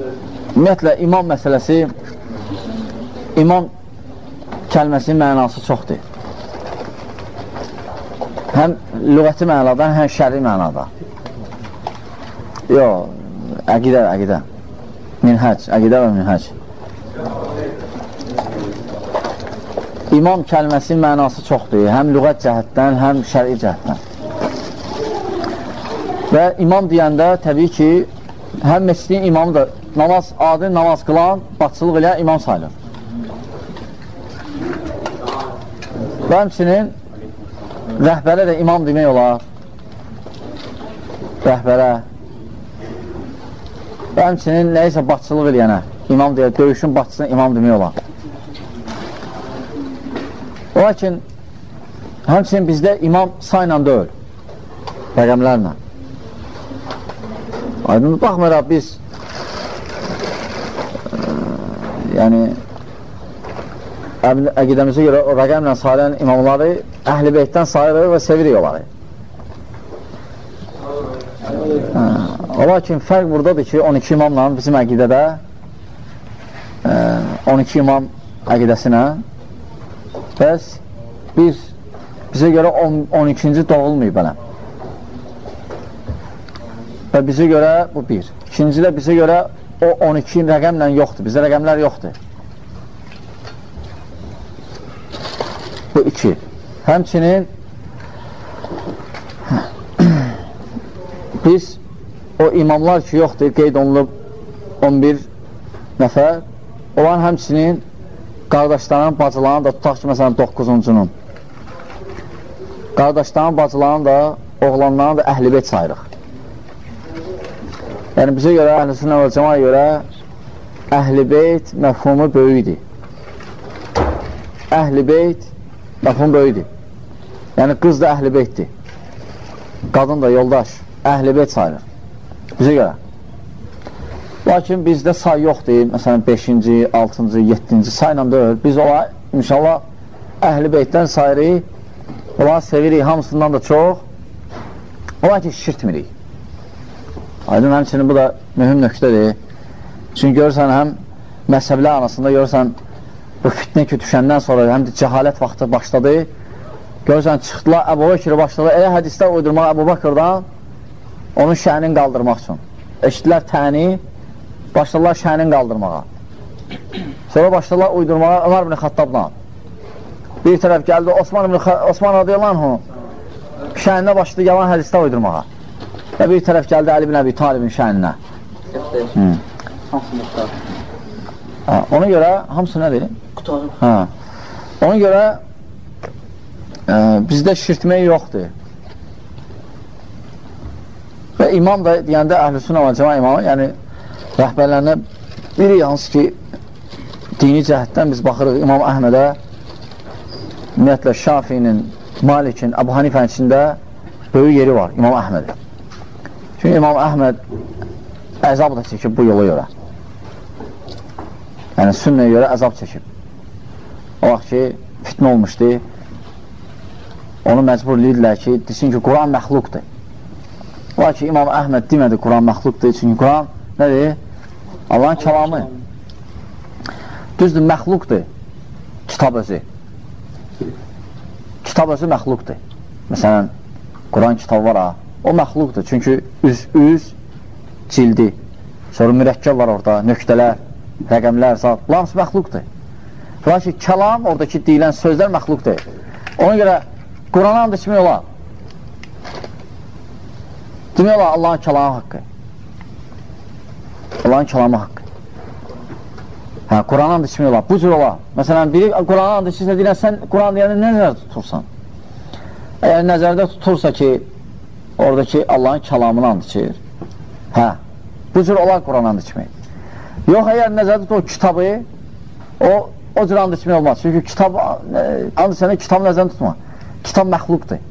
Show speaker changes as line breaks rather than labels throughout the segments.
ümumiyyətlə, imam məsələsi imam kəlməsinin mənası çoxdur. Həm lügəti mənada, həm şəri mənada. Yox, əqidə, əqidə. Minhəc, əqidə və minhəc. İmam kəlməsinin mənası çoxdur, həm lügət cəhətdən, həm şəri cəhətdən. Və imam deyəndə təbii ki, həm mescidin imamı da namaz, adi namaz qılan, batçılıq ilə imam sayılır. Və həmçinin rəhbərə də imam demək olar. Rəhbərə. Və həmçinin nəyisə batçılıq eləyənə, imam deyə, döyüşün batçısına imam demək olar. Lakin, həmçinin bizdə imam sayla deyil, rəqəmlərlə. Aydın, baxmıraq biz yəni əqidəmizə görə o rəqəmlə sayılan imamları əhl-i beytdən sayırıq və sevirik onları. Hə, lakin fərq buradadır ki, 12 imamla bizim əqidədə ə, 12 imam əqidəsinə bəs biz bizə görə 12-ci doğulmayıb belə. Və bizə görə bu bir. İkinci də bizə görə o 12 rəqəmlə yoxdur. Bizdə rəqəmlər yoxdur. Bu iki. Həmçinin biz o imamlar ki, yoxdur, qeyd olunub 11 nəfər, olan həmçinin qardaşların, bacılarını da tutaq ki, məsələn, 9-cunun. Qardaşların, bacılarını da, oğlanlarını da əhl-i beyt sayırıq. Yəni, bizə görə, əhl-i və cəmaya görə əhl-i beyt məfhumu böyükdir. Əhl-i beyt Məfhum böyüdür. Yəni, qız da əhl-i beytdir. Qadın da yoldaş, əhl-i beyt sayılır. Bizə görə. Lakin bizdə say yoxdur. Məsələn, 5-ci, 6-cı, 7-ci sayla deyil. Biz ola, inşallah, əhl-i beytdən sayırıq. Ola sevirik, hamısından da çox. Ola ki, şişirtmirik. Aydın həmçinin bu da mühüm nöqtədir. Çünki görürsən, həm məzhəblər arasında görürsən, bu fitnə ki, düşəndən sonra həm də cəhalət vaxtı başladı. Görürsən, çıxdılar, Əbu Bakırı başladı. Elə hədislər uydurmaq Əbu Bakırdan onun şəhinin qaldırmaq üçün. Eşitdilər təni, başladılar şəhinin qaldırmağa. Sonra başladılar uydurmağa Ömər ibn Xattabla. Bir tərəf gəldi Osman ibn Osman radiyallahu şəhəninə başladı yalan hədislər uydurmağa. Və bir tərəf gəldi Əli ibn Əbi Talibin şəhəninə. Hə, ona görə hamısı nədir?
Qutarım.
Hə. Ona görə ə, bizdə şirtmək yoxdur. Və imam da deyəndə əhlüsünə və cəma imamı, yəni rəhbərlərinə biri hansı ki, dini cəhətdən biz baxırıq İmam Əhmədə, ümumiyyətlə Şafinin, Malikin, Əbu Hanifənin içində böyük yeri var İmam Əhmədə. Çünki İmam Əhməd əzab da çəkib bu yola görə. Yəni sünnəyə görə əzab çəkib. O vaxt ki, fitnə olmuşdu. Onu məcbur edirlər ki, desin ki, Quran məxluqdur. Ki, İmam Əhməd demədi Quran məxluqdur, çünki Quran nədir? Allahın kəlamı. Düzdür, məxluqdur kitab özü. Kitab özü məxluqdur. Məsələn, Quran kitabı var ha, o məxluqdur. Çünki üz, üz cildi, sonra mürəkkəb var orada, nöqtələr, rəqəmlər, zat, lams məxluqdur. Lakin kəlam, oradakı deyilən sözlər məxluqdur. Ona görə Qurana and içmək olar. Demək olar Allahın kəlamı haqqı. Allahın kəlamı haqqı. Hə, Qurana and içmək olar. Bu cür olar. Məsələn, biri Qurana and içirsə deyilən, sən Quran deyəndə nə nəzərdə tutursan? Əgər nəzərdə tutursa ki, oradakı Allahın kəlamını and içir, hə, bu cür olar Quran and içmək. Yox, əgər nəzərdə tut o kitabı, o, o cür and içmək olmaz. Çünki kitab, and içəndə kitabı nəzərdə tutma. Kitab məxluqdur.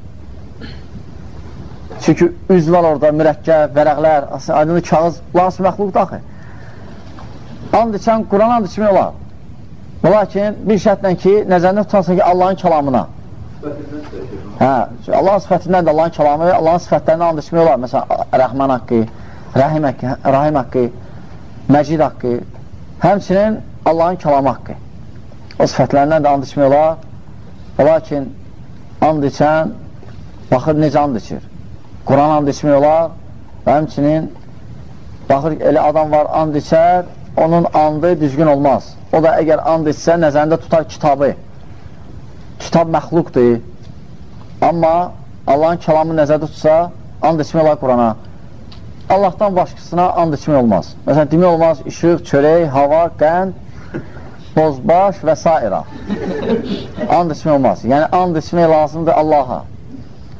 Çünki üz var orada, mürəkkəb, vərəqlər, aydını kağız, lans məxluqdur axı. And içən, Quran and içmək olar. Lakin bir şərtlə ki, nəzərində tutarsa ki, Allahın kəlamına. Hə, Allahın sifətindən də Allahın kəlamı, Allahın sifətlərindən and içmək olar. Məsələn, Rəhman haqqı, Rəhim haqqı, Rahim haqqı, məcid haqqı, həmçinin Allahın kəlamı haqqı. O sifətlərindən də and içmək olar. Lakin and içən baxır necə and içir. Quran and içmək olar həmçinin baxır elə adam var and içər, onun andı düzgün olmaz. O da əgər and içsə, nəzərində tutar kitabı. Kitab məxluqdur. Amma Allahın kəlamı nəzərdə tutsa, and içmək olar Qurana. Allahdan başqasına and içmək olmaz. Məsələn, demək olmaz, işıq, çörək, hava, qənd, bozbaş və s. and içmək olmaz. Yəni, and içmək lazımdır Allaha.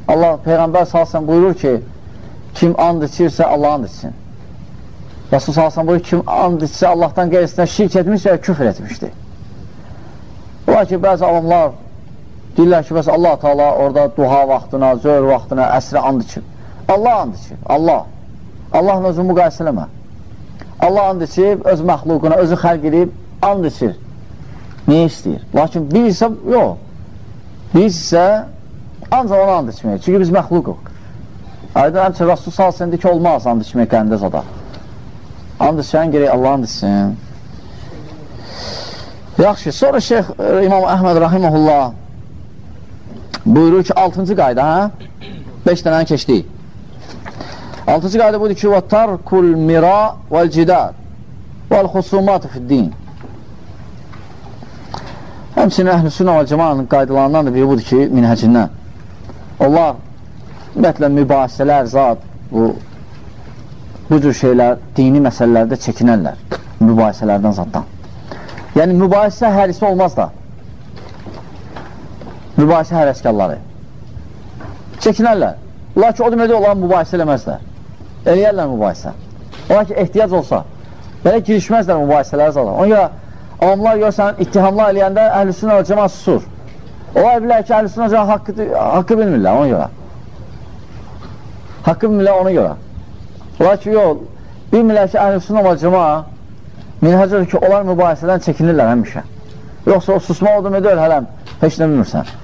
Allah, Peyğəmbər salsın buyurur ki, kim and içirsə, Allah and içsin. Rasul salsın buyurur, kim and içsə, Allahdan qeyrisinə şirk etmiş və küfr etmişdir. Ola ki, bəzi avamlar deyirlər ki, bəs Allah Taala orada duha vaxtına, zöhr vaxtına, əsrə and içir. Allah and içir, Allah. Allahın özünü müqayisə eləmə. Allah and içib, öz məxluquna, özü xərq edib, and içir. Niyə istəyir? Lakin biz isə, yox. Biz isə ancaq ona and içməyik. Çünki biz məxluquq. Aydın həmçə Rasul salsın ki, olmaz and içmək qəndə zada. And içən gerək Allah and içsin. Yaxşı, sonra Şeyx e, İmam Əhməd Rahiməhullah buyurur ki, 6-cı qayda, hə? 5 dənəni keçdik. 6-cı qayda budur ki, mira vəl cidar vəl xusumatı fiddin. Həmçinin əhl-i sünnə və cəmanın qaydalarından da biri budur ki, minhəcindən. Onlar, ümumiyyətlə, mübahisələr, zat, bu, bu cür şeylər, dini məsələlərdə çəkinərlər, mübahisələrdən zatdan. Yəni, mübahisə hərisi olmaz da. Mübahisə hərəskarları. Çəkinərlər. Lakin o deməkdə onlar mübahisə eləməzlər. Eləyərlər mübahisə. Ola ki, ehtiyac olsa, belə girişməzlər mübahisələrə zalar. Ona görə, avamlar görsən, ittihamlar eləyəndə əhlüsünə cəma susur. Ola bilər ki, əhlüsünə cəma haqqı, haqqı bilmirlər ona görə. Haqqı bilmirlər ona görə. Ola ki, yox, bilmirlər ki, əhlüsünə cəma minhəcədir ki, onlar mübahisədən çəkinirlər həmişə. Yoxsa o susma o demək deyil, hələm, heç nə bilmirsən.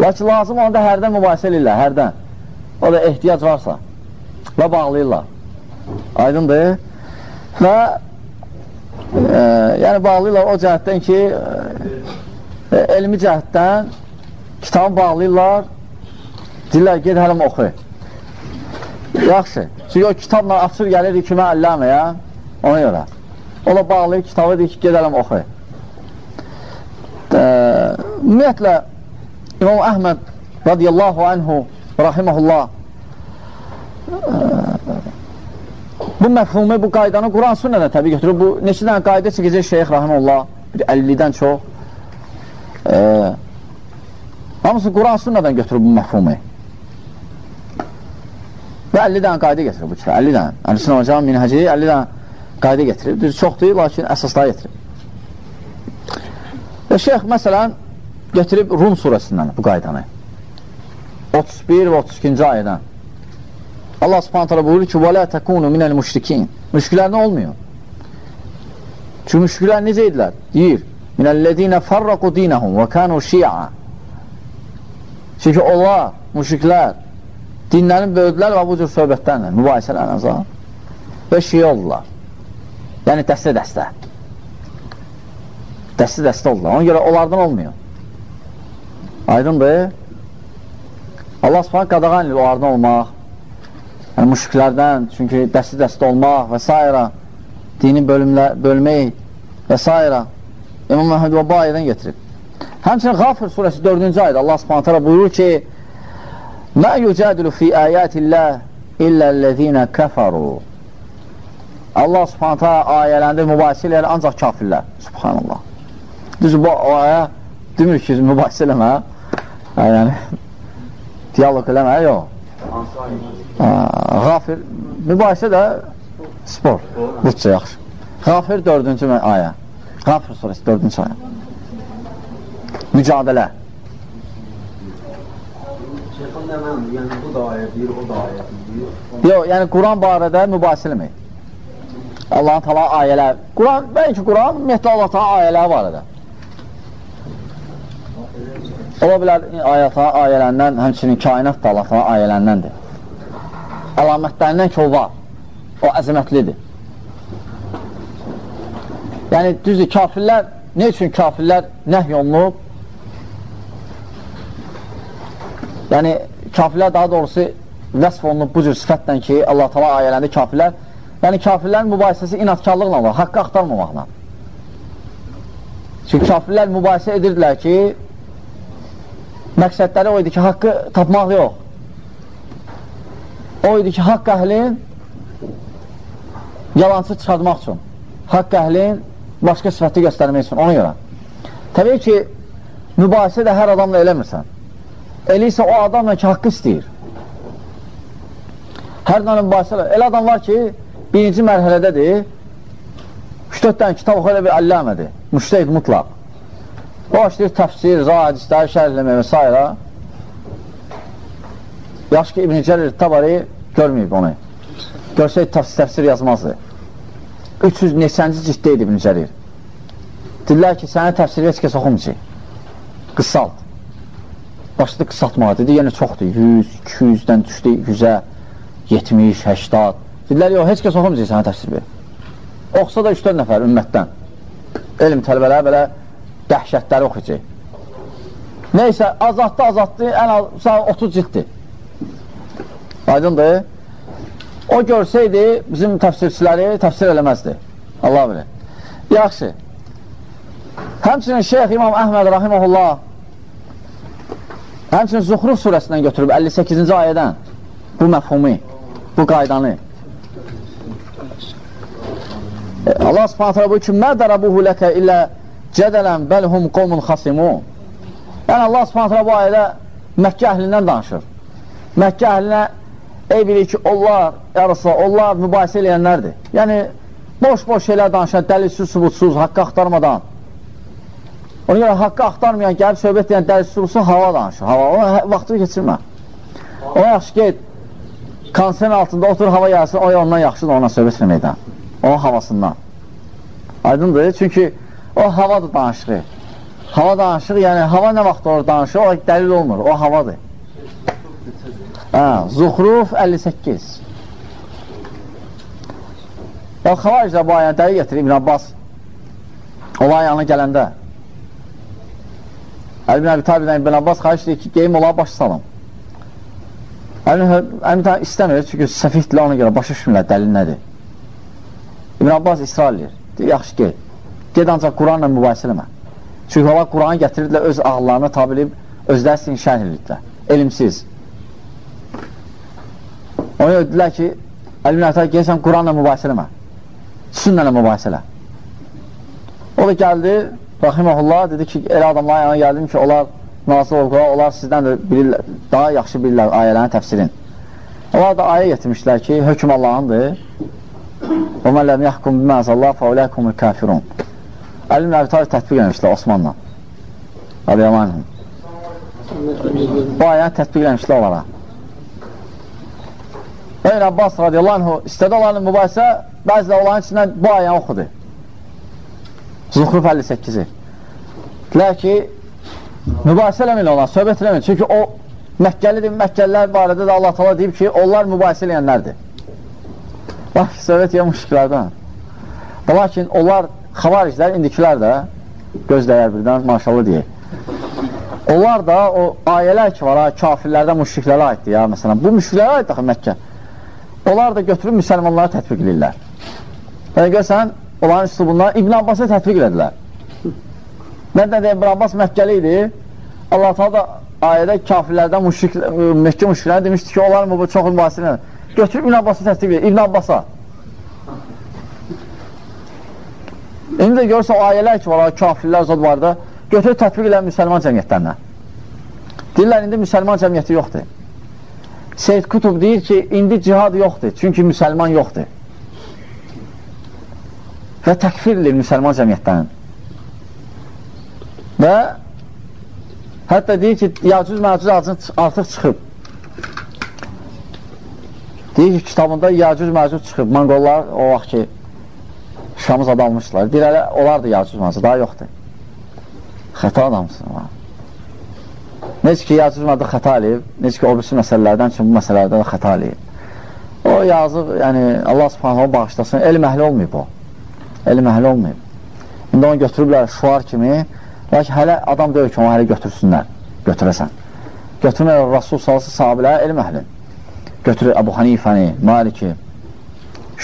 Lakin lazım onda hərdən mübahisə edirlər, hərdən. O da ehtiyac varsa və bağlayırlar. Aydındır. Və e, yəni bağlayırlar o cəhətdən ki, e, elmi cəhətdən kitabı bağlayırlar, deyirlər, ged hələm oxu. Yaxşı. Çünki o kitabla açır gəlir kimə əlləməyə, ona görə. Ola bağlayır kitabı deyir ki, gedələm oxu. Ümumiyyətlə, İmam Əhməd radiyallahu anhu, rahiməhullah bu məfhumu, bu qaydanı Quran sünnədən təbii götürür. Bu neçə dənə qayda çəkəcək şeyx rahiməhullah, bir 50-dən çox. E, hamısı Quran sünnədən götürür bu məfhumu. Və 50 dənə qayda getirir bu kitab, 50 dənə. Əl-Sünə Hocam minhəci 50 dənə qayda getirir. Düz çox deyil, lakin əsasları getirir. Və şeyx, məsələn, götürüb Rum surəsindən bu qaydanı. 31 və 32-ci ayədən. Allah subhanətələ buyurur ki, وَلَا تَكُونُ مِنَ الْمُشْرِكِينَ Müşkülər nə olmuyor? Çünki müşkülər necə idilər? Deyir, مِنَ الَّذ۪ينَ فَرَّقُوا دِينَهُمْ وَكَانُوا شِيَعًا Çünki onlar, müşriklər, dinlərini böldülər və bu cür söhbətlərlə, mübahisələrlə azal və şiyə oldular. Yəni dəstə-dəstə. Dəstə-dəstə oldular. Ona görə onlardan olmuyor. Aydındır. Allah subhanə qadağan edir onlardan olmaq. Yəni müşriklərdən, çünki dəstə-dəstə olmaq və s. dini bölümlə, bölmək və s. İmam Məhəmməd və bu ayədən getirib. Həmçinin Qafir surəsi 4-cü ayda Allah subhanətələ buyurur ki Mə yücədülü fi ayətilləh illəl-ləzinə kəfəru Allah subhanətə ayələndə mübahisə eləyər ancaq kafirlər. Subhanallah. Düz bu ayə demir ki, mübahisə eləmə. Yəni, diyalog eləmə, yox. Qafir, mübahisə də spor. Bütçə yaxşı. Qafir dördüncü ayə. Qafir surəsi dördüncü ayə. Mücadilə.
Şeyxan nə mənim, yəni bu da ayə deyir, o da ayə deyir.
Yox, yəni Quran barədə mübahisə eləmək. Allahın tala ayələr. Quran, bəlkə Quran, ümumiyyətlə Allah tala ayələri var edə. Ola bilər ayətə ayələrindən, həmçinin kainat da Allah ayələndəndir. Əlamətlərindən ki, o var. O əzəmətlidir. Yəni, düzdür, kafirlər, ne üçün kafirlər nəhy olunub? Yəni, kafirlər daha doğrusu vəsf olunub bu cür sifətlə ki, Allah tala ayələndə kafirlər, yəni kafirlərin mübahisəsi inatkarlıqla var, haqqı axtarmamaqla. Çünki kafirlər mübahisə edirdilər ki, məqsədləri o idi ki, haqqı tapmaq yox. O idi ki, haqq əhlin yalancı çıxartmaq üçün, haqq əhlin başqa sifəti göstərmək üçün, ona görə. Təbii ki, mübahisə də hər adamla eləmirsən. Elə isə o adamla ki, haqqı istəyir. Hər dənə mübahisələr. Elə adam var ki, birinci mərhələdədir, 3-4 dənə kitab oxu elə bir əlləmədir, müştəhid mutlaq. O işləyir təfsir, radisləri, şərhləmə və s. Yaxşı ki, İbn-i Cərir Tabari görməyib onu. Görsəyid təfsir, təfsir yazmazdı. 300 neçənci ciddə idi İbn-i Cərir. Dillər ki, sənə təfsiri heç kəs oxumcı. Qısalt. Başladı qısaltmağa, dedi, yenə çoxdur. 100, 200-dən düşdü 100-ə, 70, 80. Dedilər, yox, heç kəs oxumcı sənə təfsir verir. Oxsa da 3-4 nəfər ümmətdən. Elm tələbələr belə dəhşətləri oxuyacaq. Neysə, azaddı, azaddı, ən az 30 ciltdir. Aydındır. O görsəydi, bizim təfsirçiləri təfsir eləməzdi. Allah bilir. Yaxşı. Həmçinin Şeyx İmam Əhməd Rahiməhullah həmçinin Zuxruf surəsindən götürüb 58-ci ayədən bu məfhumi, bu qaydanı. Allah subhanətə bu ki, mə dərəbuhu ləkə illə cədələn bəlhum qovmun xasimun. Yəni Allah subhanətə bu ayədə Məkkə əhlindən danışır. Məkkə əhlinə ey bilir ki, onlar, yarısı, onlar mübahisə eləyənlərdir. Yəni, boş-boş şeylər danışan, dəlilsiz, subutsuz, haqqı axtarmadan. Ona görə haqqı axtarmayan, gəlib söhbət edən dəlilsiz, subutsuz hava danışır. Hava, ona vaxtını keçirmə. Ona yaxşı get, konserin altında otur, hava gəlsin, o ondan yaxşıdır ona söhbət etməkdən. Onun havasından. Aydındır, çünki o havadır danışığı. Hava danışığı, yəni hava nə vaxt olur danışır, o dəlil olmur, o havadır. Hə, Zuxruf 58. O xavaricdə bu ayəni dəlil getirir İbn Abbas olay yanına gələndə. Əli bin Əbi Tabidən İbn Abbas xaric deyir ki, geyim olağa başı salım. Əli bin Əbi istəmir, çünki səfihdirlər ona görə başa düşmürlər dəlil nədir. İbn Abbas israr edir. Yaxşı gel. Ged ancaq Quranla mübahisə eləmə. Çünki onlar Quranı gətirirdilər, öz ağıllarına tabi edib, özləri sizin şərh edirdilər. Elmsiz. Ona ödülər ki, Ətər, gelsən Quranla mübahisə eləmə. Sünnələ mübahisə elə. O da gəldi, Rahiməhullah, dedi ki, elə adamlar yanına gəldim ki, onlar nazil oldular, onlar sizdən də bilirlər, daha yaxşı bilirlər ayələrin təfsirin. Onlar da ayə getirmişlər ki, hökm Allahındır. Və mən ləm yəhkum biməzəllah fəuləkumul kafirun. Əli ibn Əbi Talib tətbiq eləmişlər Osmanla. Radiyallahu Bu ayəni tətbiq eləmişlər onlara. İbn Abbas radiyallahu istədi onların mübahisə, bəzi də onların içindən bu ayəni oxudu. Zuxruf 58-i. Dilər ki, mübahisə eləməyin onlar, söhbət eləməyin. Çünki o Məkkəlidir, Məkkəlilər barədə də Allah tala deyib ki, onlar mübahisə eləyənlərdir. Bax, söhbət ya müşriklərdən. Lakin onlar xavariclər, indikilər də gözləyər birdən, maşallah deyək. Onlar da o ayələr ki var, kafirlərdən müşriklərə aiddir ya, məsələn. Bu müşriklərə aid daxı Məkkə. Onlar da götürüb müsəlmanlara tətbiq edirlər. Yəni, görsən, onların üslubundan İbn Abbas'a tətbiq edilər. Nədən deyək, İbn Abbas Məkkəli idi. Allah da ayədə kafirlərdən müşrik, Məkkə müşriklərə demişdi ki, onların bu çox mübahisini Götürüb İbn Abbası təsdiq edir, İbn Abbasa. İndi də görürsə o ayələr ki, var, kafirlər zod var da, götürüb tətbiq edən müsəlman cəmiyyətlərinə. Deyirlər, indi müsəlman cəmiyyəti yoxdur. Seyyid Kutub deyir ki, indi cihad yoxdur, çünki müsəlman yoxdur. Və təkfir edir müsəlman cəmiyyətlərinin. Və hətta deyir ki, Yacuz Məcuz artıq çıxıb. Deyir ki, kitabında Yacuz Məcud çıxıb, Monqollar o vaxt ki, Şamız adalmışdılar. Deyir, elə, onlar da Yacuz Məcud, daha yoxdur. Xəta adamsın. Necə ki, Yacuz Məcud xəta eləyib, necə ki, o birisi məsələlərdən üçün bu məsələlərdə də xəta eləyib. O yazıq, yəni Allah subhanahu bağışlasın, elm əhli olmayıb o. Elm əhli olmayıb. İndi onu götürüblər şuar kimi, lakin hələ adam deyil ki, onu hələ götürsünlər, götürəsən. Götürməyər Rasul salası sahabilə elm əhli. Götürür Əbu Hanifəni, Maliki,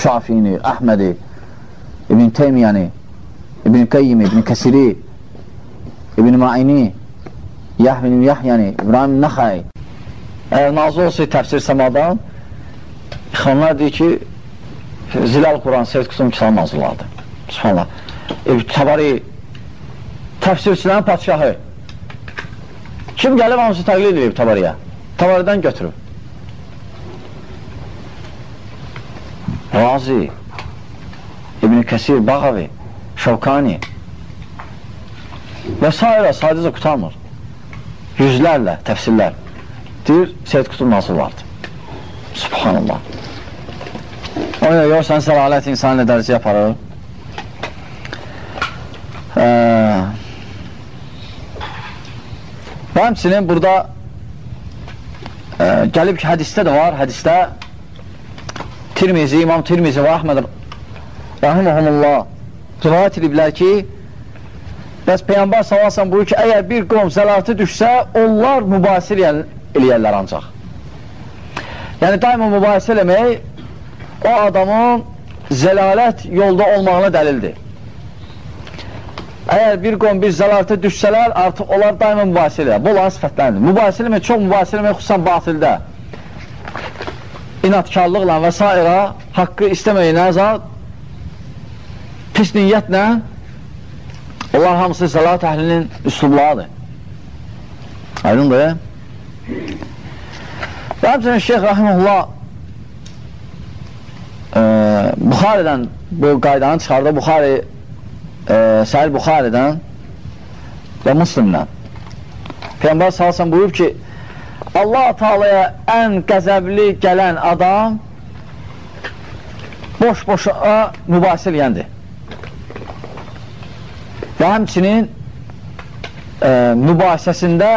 Şafini, Əhmədi, İbn Teymiyəni, İbn Qeyyimi, İbn Kəsiri, İbn Ma'ini, Yahvin Yahyəni, İbrahim Nəxəy. Əgər nazı olsa təfsir səmadan, İxvanlar deyir ki, Zilal Quran Seyyid Qusum kitabı nazırlardı. Subhanallah. E, Tabari təfsirçilərin patişahı. Kim gəlib hamısı təqlid edib Tabariyə? Tabaridən götürüb. Razi, İbn-i Kəsir, Bağavi, Şavkani və s. sadəcə qutarmır. Yüzlərlə təfsirlər. Deyir, Seyyid Qutub nazırlardı. Subhanallah. O ya, görsən, səlalət insanı dərəcə yaparır. Ee, və həmçinin burada e, gəlib ki, hədistə də var, hədistə Tirmizi, İmam Tirmizi və Əhməd Rahiməhumullah rivayət ediblər ki, bəs Peyyambar salasən buyur ki, əgər bir qom zəlatı düşsə, onlar mübahisə eləyərlər ancaq. Yəni, daima mübahisə eləmək o adamın zəlalət yolda olmağına dəlildir. Əgər bir qom bir zəlalətə düşsələr, artıq onlar daima mübahisə eləyər. Bu, onların sifətləridir. Mübahisə eləmək, çox mübahisə eləmək, xüsusən batildə inatkarlıqla və s. haqqı istəməyinə zat pis niyyətlə onlar hamısı zəlat əhlinin üslublarıdır. Aydındır. Və həmçinin Şeyx Rahimullah e, Buxaridən bu qaydanı çıxardı. Buxari e, Səhil Buxaridən və Müslimdən. Peyyambar salsan buyurub ki, Allah Taala'ya ən qəzəbli gələn adam boş-boşa mübahisə eləyəndir. Və həmçinin e, mübahisəsində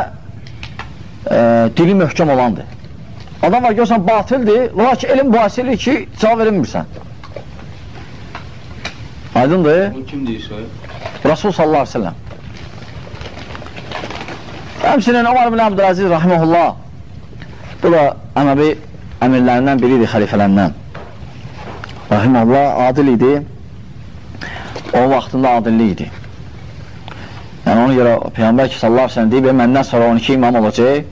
e, dili möhkəm olandır. Adam var görsən batildir, lakin elm mübahisə edir ki, cavab verilmirsən. Aydındır?
Bu kim deyirsə?
Rasul sallallahu aleyhi ve sellem. Həmçinin Ömər bin Abdüləziz rahiməhullah Bu da Əməvi əmirlərindən biridir, xəlifələrindən. Rahiməllah adil idi. O vaxtında adilli idi. Yəni ona görə Peyğəmbər ki, sallallahu aleyhi deyib, məndən sonra 12 imam olacaq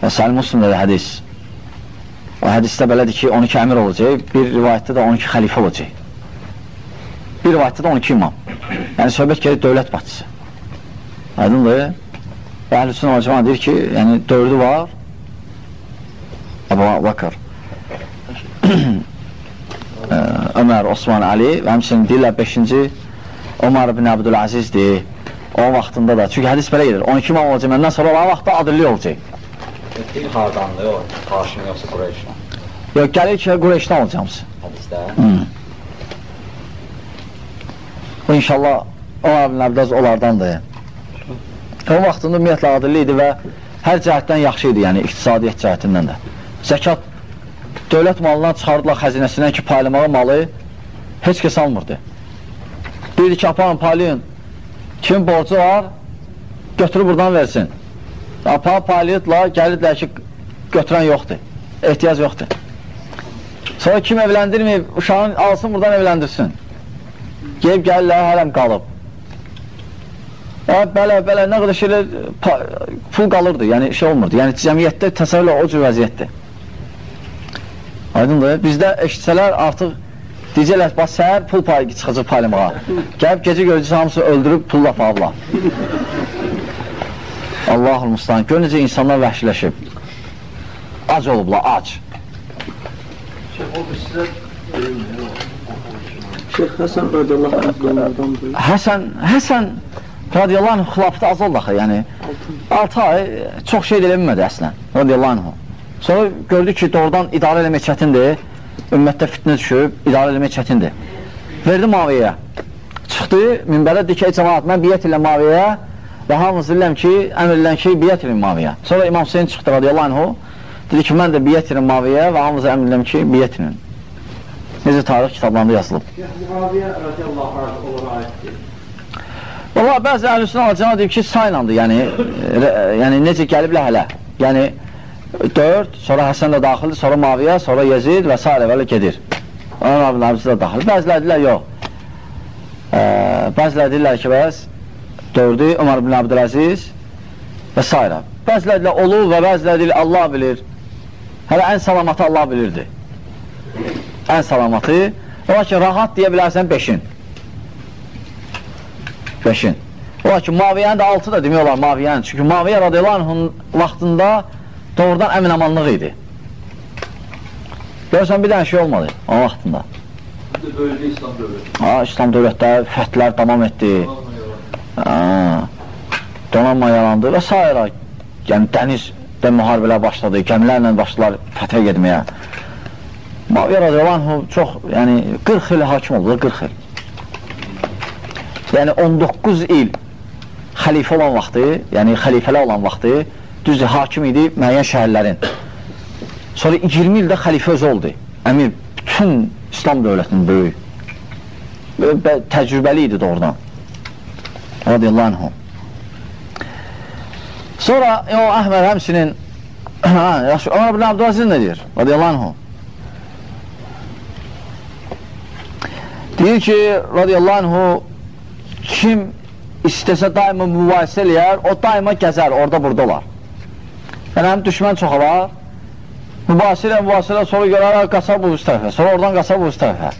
və Səhəl Müslimdə də hədis. O hədisdə belədir ki, 12 əmir olacaq, bir rivayətdə də 12 xəlifə olacaq. Bir rivayətdə də 12 imam. Yəni söhbət gelir dövlət başçısı. Aydındır? Və Əhl-i Sünə deyir ki, yəni dördü var, Əbu Bakır Ömər, Osman, Ali və həmçinin deyirlər 5-ci Ömər ibn Abdüləzizdir o vaxtında da, çünki hədis belə gedir 12 imam olacaq, məndən sonra olan vaxtda adilli olacaq
Dil hardandır o? Haşim yoxsa Qureyşdən?
Yox, gəlir ki, Qureyşdən olacaqmız
Hədisdə?
hmm. Bu inşallah Ömər ibn Abdüləziz onlardandır o vaxtında ümumiyyətlə adilli idi və hər cəhətdən yaxşı idi, yəni iqtisadiyyət cəhətindən də zəkat dövlət malından çıxardılar xəzinəsindən ki, paylamağı malı heç kəs almırdı. Deyirdi ki, aparın, paylayın. Kim borcu var, götürüb buradan versin. Apar, paylayırdılar, gəlirdilər ki, götürən yoxdur, ehtiyac yoxdur. Sonra kim evləndirməyib, uşağın alsın, buradan evləndirsin. Gelib gəlirlər, hələm qalıb. Bələ, bələ, nə qədər şeylər pul qalırdı, yəni şey olmurdu. Yəni cəmiyyətdə təsəvvürlə o cür vəziyyətdir. Aydındır. Bizdə eşitsələr artıq deyəcəklər, bax səhər pul payı çıxacaq paylamağa. Gəlib gecə görəcək hamısı öldürüb pulla pavla. Allahul mustan. Gör necə insanlar vəhşiləşib. Ac olublar, ac.
Şeyx Həsən radiyallahu anh
Həsən, Həsən radiyallahu anh xilafətə az oldu axı, yəni 6 ay çox şey də eləmədi əslən, radiyallahu anh. Sonra gördük ki, doğrudan idarə eləmək çətindir. Ümmətdə fitnə düşüb, idarə eləmək çətindir. Verdi Maviyə. Çıxdı, minbərə dedi ki, cəmaat, mən biyyət ilə Maviyə və hamınız diləm ki, əmr eləm ki, biyyət ilə Maviyə. Sonra İmam Hüseyin çıxdı radiyallahu anhu, dedi ki, mən də biyyət ilə Maviyə və hamınız əmr eləm ki, biyyət ilə. Necə tarix kitablarında yazılıb.
Muaviyə radiyallahu anh onlara aiddir.
Valla bəzi əhlüsünə alacağına deyib ki, saylandır, yəni, e, yəni necə gəliblər hələ. Yəni, 4, sonra Həsən də daxildir, sonra Maviyə, sonra Yezid və s. belə gedir. Onun abilərimiz də daxil. Bəzilər deyirlər, yox. E, bəzilər deyirlər ki, bəs 4-ü Ömər ibn Abdüləziz və s. Bəzilər deyirlər, olur və bəzilər deyirlər, Allah bilir. Hələ ən salamatı Allah bilirdi. Ən salamatı. Ola ki, rahat deyə bilərsən 5-in. 5-in. Ola ki, Maviyyənin də 6 da demək olar Maviyyənin. Çünki Maviyyə radiyallahu anhın vaxtında doğrudan əmin amanlıq idi. Görürsən, bir dənə şey olmadı o vaxtında.
Böyüdü İslam dövləti.
Ha, İslam dövlətləri fəthlər tamam etdi. Ha, donanma yarandı və s. Yəni, dənizdə müharibələr başladı, gəmilərlə başladılar fəthə getməyə. Maviyyə radiyallahu çox, yəni 40 il hakim oldu, 40 il. Yəni 19 il xəlifə olan vaxtı, yəni xəlifələr olan vaxtı, düzdür, hakim idi müəyyən şəhərlərin. Sonra 20 ildə xəlifə özü oldu. Əmir bütün İslam dövlətinin böyük. Və təcrübəli idi doğrudan. Radiyallahu anhum. Sonra o Əhməd həmsinin yaxşı, Ömər ibn Abdülaziz nə deyir? Radiyallahu anhum. Deyir ki, radiyallahu anhu kim istəsə daima mübahisə eləyər, o daima gəzər, orada burada olar. Yəni, həm düşmən çox olar, mübahisə ilə, mübahisə ilə, sonra görər, qasab bu üst tərəfə, sonra oradan qasab bu üst tərəfə.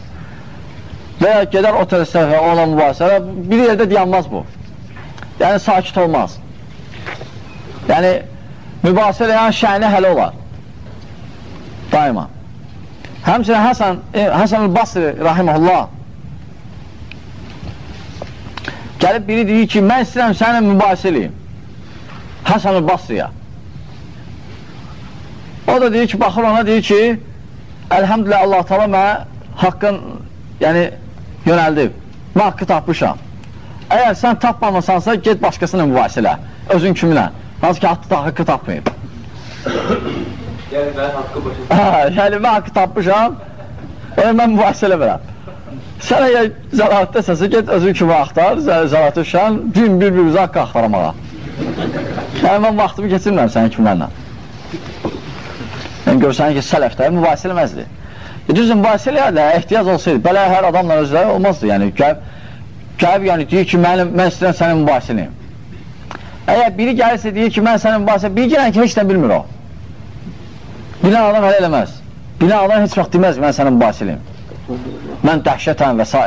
Və ya gedər o tərəf tərəfə, ona mübahisə, bir yerdə dayanmaz bu. Yəni, sakit olmaz. Yəni, mübahisə eləyən şəhini hələ olar. Daima. Həmçinin Həsən, e, Həsən Basri, rahiməhullah, Gəlib biri deyir ki, mən istəyirəm səninlə mübahisə eləyim. Həsən-ı Basriya. O da deyir ki, baxır ona deyir ki, Əlhəmdülə Allah tala mənə haqqın yəni, yönəldib. Mən haqqı tapmışam. Əgər sən tapmamasansa, get başqasına mübahisə. Özün kiminlə. Hansı ki, haqqı, haqqı tapmayıb.
Yəni mən haqqı başa
Hə, yəni mən haqqı tapmışam, yəni mən mübahisə eləmirəm. Sən əgər zəlatdəsəsə, get özün kimi axtar, zəlatı şən, gün bir-birimizə haqq axtaramağa. Yəni, mən vaxtımı keçirmirəm sənin kimlərlə. Yəni, görsən ki, sələfdə mübahisə eləməzdir. E, düzdür, mübahisə eləyərdə, ehtiyac olsaydı, belə hər adamla özləri olmazdı. Yəni, gəlib, gəlib yəni, deyir ki, mən, mən istəyirəm sənin mübahisə eləyim. Əgər biri gəlirsə, deyir ki, mən sənin mübahisə, biri gələn ki, heç nə bilmir o. Bilən adam hələ eləməz. Bilən adam heç vaxt deməz, mən sənin mübahisə eləyim. Mən dəhşətən və s.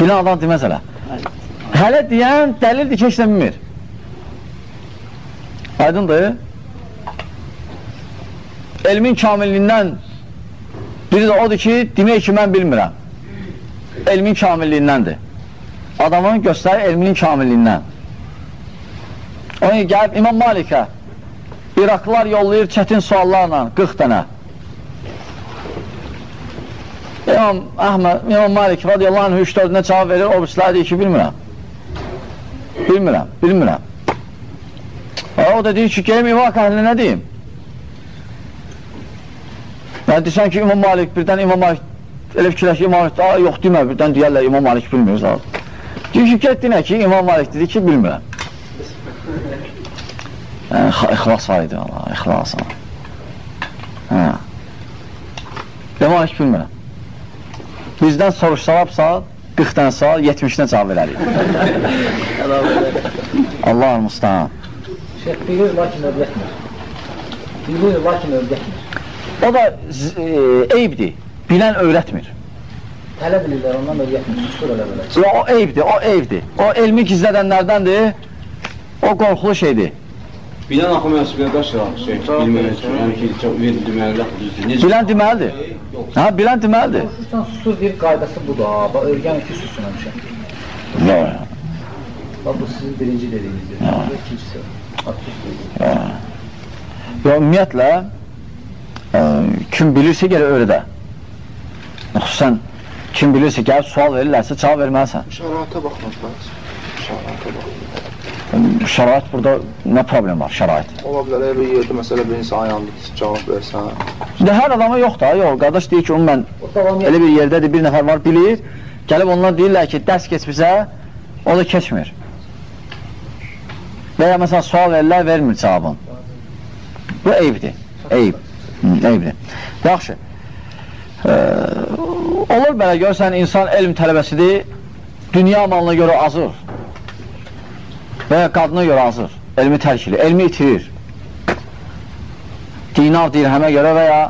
Bilən adam deməz hələ. Hələ deyən dəlildir ki, heç nə bilmir. Aydındır? Elmin kamilliyindən biri də odur ki, demək ki, mən bilmirəm. Elmin kamilliyindəndir. Adamın göstərir elminin kamilliyindən. Onun gəlib İmam Malikə İraqlılar yollayır çətin suallarla 40 dənə. İmam Əhməd, İmam Malik radiyallahu anh 3-4-ünə cavab verir, o birisilər deyir ki, bilmirəm. Bilmirəm, bilmirəm. O da deyir ki, gelim İvaq əhlinə nə deyim? Yəni, desən ki, İmam Malik, birdən İmam Malik, elə fikirləş ki, İmam Malik, yox demə, birdən deyərlər İmam Malik bilmir, zaten. Deyir ki, get dinə ki, İmam Malik dedi ki, bilmirəm. Yəni, ixlas var idi, Allah, ixlas. Hə. İmam Malik bilmirəm. Bizdən soruşsalarsa 40 dənə sual, 70-nə cavab verərik. Allah müstəhan.
Şeyh bilir, lakin öyrətmir. Bilir, lakin öyrətmir.
O da e, eyibdir. Bilən öyrətmir.
Tələ bilirlər, ondan öyrətmir. Susur elə belə.
O, o eyibdir, o eyibdir. O elmi gizlədənlərdəndir. O qorxulu şeydir.
Bilən axı məhsubiyə qaşıram şey, bilməyən üçün, yəni ki, çox deməli laf düzdür. Necə?
Bilən deməlidir. Ha, bilən deməlidir.
Konuşursan, susur deyir, qaydası budur. ha. Öyrən ki, susun həmişə.
Yox.
Bax, bu sizin birinci dediyinizdir. İkincisi. Deyil.
Yox, ümumiyyətlə, kim bilirsə gələ öyrədə. Xüsusən, kim bilirsə gəlib sual verirlərsə, cavab verməlisən.
İşarata baxmaq lazım. İşarata baxmaq.
Şərait burada nə problem var, şərait?
Ola bilər, elə yerdə məsələ bir insan ayağında cavab versən.
İndi hər adama yox da, yox. Qardaş deyir ki, onu mən elə bir yerdədir, bir nəfər var, bilir. Gəlib onlar deyirlər ki, dərs keç bizə, o da keçmir. Və ya məsələn, sual verirlər, vermir cavabın. Bu eyibdir, eyib. Eyibdir. Yaxşı. Ee, olur belə, görsən, insan elm tələbəsidir, dünya malına görə azır və ya qadına görə azır, elmi tərk edir, elmi itirir. Dinar dirhəmə görə və ya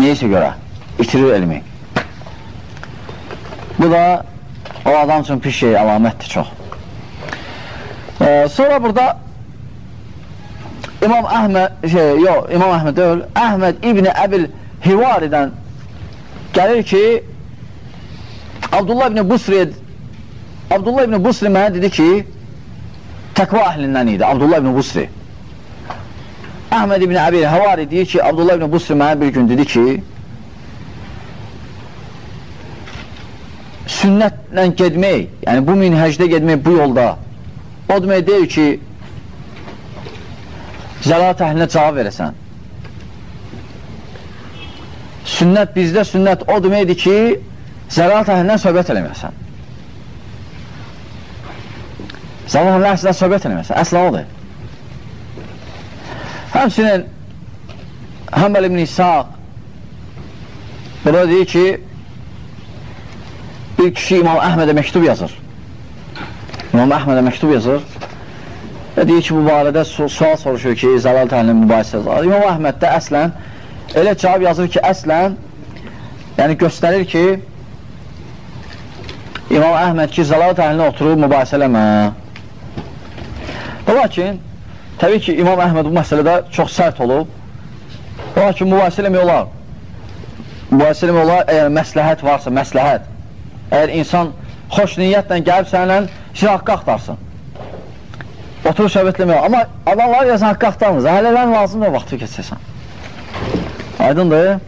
neysə görə itirir elmi. Bu da o adam üçün pis şey, əlamətdir çox. Ee, sonra burada İmam Əhməd, şey, yox, İmam Əhməd deyil, Əhməd İbni Əbil Hivaridən gəlir ki, Abdullah ibn Busri Abdullah ibn Busri mənə dedi ki, təqva əhlindən idi, Abdullah ibn Busri. Əhməd ibn Əbil Həvari deyir ki, Abdullah ibn Busri mənə bir gün dedi ki, sünnətlə gedmək, yəni bu minhəcdə gedmək bu yolda, o demək deyil ki, zəlat əhlinə cavab verəsən. Sünnət bizdə sünnət o deməkdir ki, zəlat əhlindən söhbət eləməyəsən. Zəlat əhlindən əslə söhbət eləməyəsən. Əslə odur. Həmçinin Həmbəl ibn İsaq burada deyir ki, bir kişi İmam Əhmədə məktub yazır. İmam Əhmədə məktub yazır və deyir ki, bu barədə su sual soruşur ki, zəlal təhlinin mübahisə yazır. İmam Əhməd də əslən elə cavab yazır ki, əslən yəni göstərir ki, İmam Əhməd ki, zəlal təhlini oturub mübahisə eləmə. Lakin, təbii ki, İmam Əhməd bu məsələdə çox sərt olub. Lakin mübahisə eləmək olar. Mübahisə eləmək olar, əgər məsləhət varsa, məsləhət. Əgər insan xoş niyyətlə gəlib sənlə siz haqqı axtarsın. Oturub söhbət eləmək olar. Amma adamlar yazan haqqı axtarmır. Hələ mən lazımdır o vaxtı keçirsən. Aydındır.